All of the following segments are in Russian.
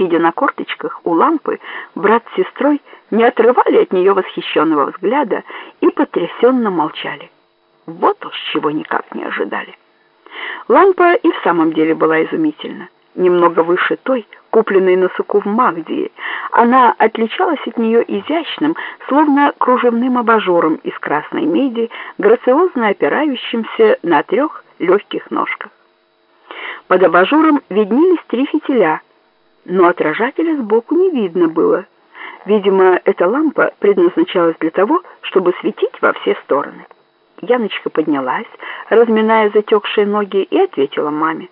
Сидя на корточках у лампы, брат с сестрой не отрывали от нее восхищенного взгляда и потрясенно молчали. Вот уж чего никак не ожидали. Лампа и в самом деле была изумительна. Немного выше той, купленной на суку в Магдии, она отличалась от нее изящным, словно кружевным абажуром из красной меди, грациозно опирающимся на трех легких ножках. Под абажуром виднелись три фитиля, но отражателя сбоку не видно было. Видимо, эта лампа предназначалась для того, чтобы светить во все стороны. Яночка поднялась, разминая затекшие ноги, и ответила маме.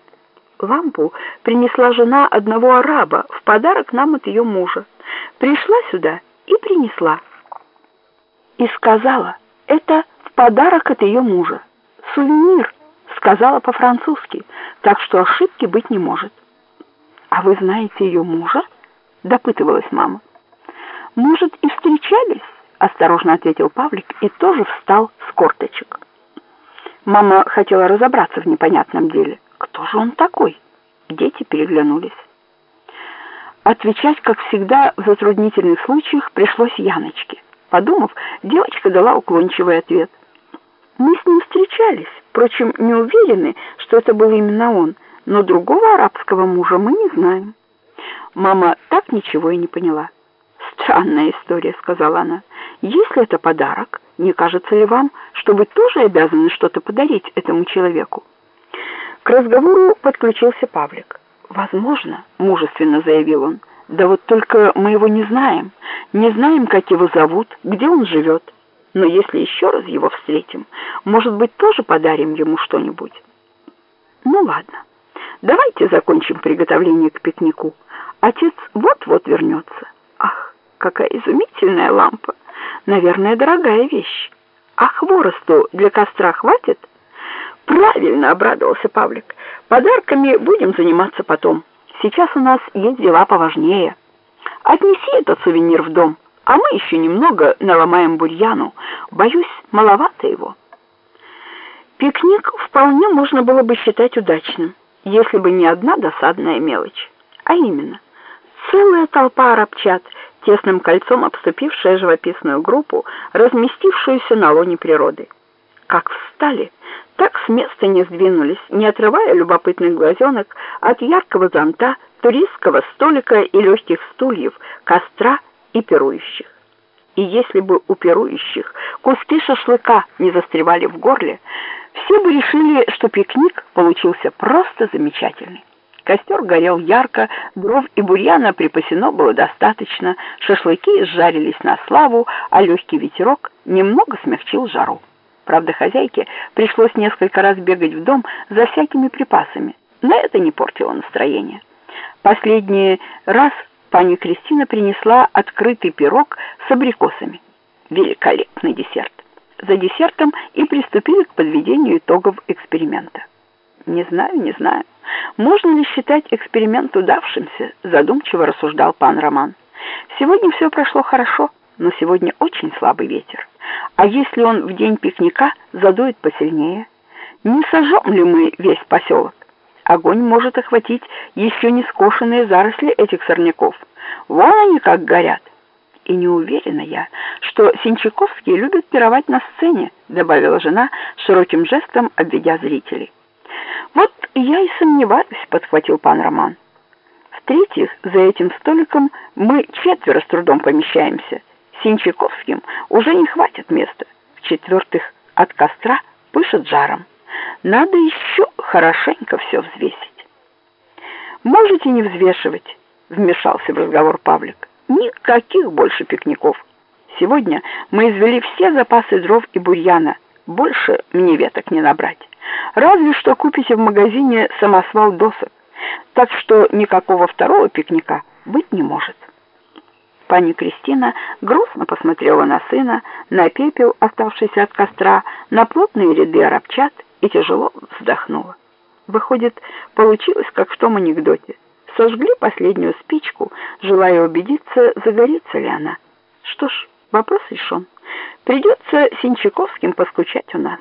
Лампу принесла жена одного араба в подарок нам от ее мужа. Пришла сюда и принесла. И сказала, это в подарок от ее мужа. Сувенир, сказала по-французски, так что ошибки быть не может. А вы знаете ее мужа? допытывалась мама. Может, и встречались? осторожно ответил Павлик и тоже встал с корточек. Мама хотела разобраться в непонятном деле. Кто же он такой? Дети переглянулись. Отвечать, как всегда, в затруднительных случаях пришлось Яночке. Подумав, девочка дала уклончивый ответ. Мы с ним встречались, впрочем, не уверены, что это был именно он, но другого арабского мужа мы не знаем. Мама так ничего и не поняла. Странная история, сказала она. Если это подарок, не кажется ли вам, что вы тоже обязаны что-то подарить этому человеку? К разговору подключился Павлик. «Возможно», — мужественно заявил он, — «да вот только мы его не знаем, не знаем, как его зовут, где он живет. Но если еще раз его встретим, может быть, тоже подарим ему что-нибудь». «Ну ладно, давайте закончим приготовление к пикнику. Отец вот-вот вернется. Ах, какая изумительная лампа! Наверное, дорогая вещь. А хворосту для костра хватит?» Правильно, обрадовался Павлик. Подарками будем заниматься потом. Сейчас у нас есть дела поважнее. Отнеси этот сувенир в дом, а мы еще немного наломаем бурьяну. Боюсь, маловато его. Пикник вполне можно было бы считать удачным, если бы не одна досадная мелочь. А именно, целая толпа арабчат, тесным кольцом обступившая живописную группу, разместившуюся на лоне природы. Как встали, так с места не сдвинулись, не отрывая любопытных глазенок от яркого зонта, туристского столика и легких стульев, костра и пирующих. И если бы у пирующих куски шашлыка не застревали в горле, все бы решили, что пикник получился просто замечательный. Костер горел ярко, дров и бурьяна припасено было достаточно, шашлыки изжарились на славу, а легкий ветерок немного смягчил жару. Правда, хозяйке пришлось несколько раз бегать в дом за всякими припасами, но это не портило настроение. Последний раз пани Кристина принесла открытый пирог с абрикосами. Великолепный десерт. За десертом и приступили к подведению итогов эксперимента. Не знаю, не знаю. Можно ли считать эксперимент удавшимся, задумчиво рассуждал пан Роман. Сегодня все прошло хорошо, но сегодня очень слабый ветер. А если он в день пикника задует посильнее? Не сожжем ли мы весь поселок? Огонь может охватить еще не скошенные заросли этих сорняков. Вон они как горят. И не уверена я, что Синчаковские любят пировать на сцене, добавила жена широким жестом, обведя зрителей. Вот я и сомневаюсь, подхватил пан Роман. В-третьих, за этим столиком мы четверо с трудом помещаемся. Синчаковским уже не хватит места. В-четвертых, от костра пышет жаром. Надо еще хорошенько все взвесить. «Можете не взвешивать», — вмешался в разговор Павлик. «Никаких больше пикников. Сегодня мы извели все запасы дров и бурьяна. Больше мне веток не набрать. Разве что купите в магазине самосвал досок. Так что никакого второго пикника быть не может». Пани Кристина грустно посмотрела на сына, на пепел, оставшийся от костра, на плотные ряды арабчат и тяжело вздохнула. Выходит, получилось, как в том анекдоте. Сожгли последнюю спичку, желая убедиться, загорится ли она. Что ж, вопрос решен. Придется Синчаковским поскучать у нас.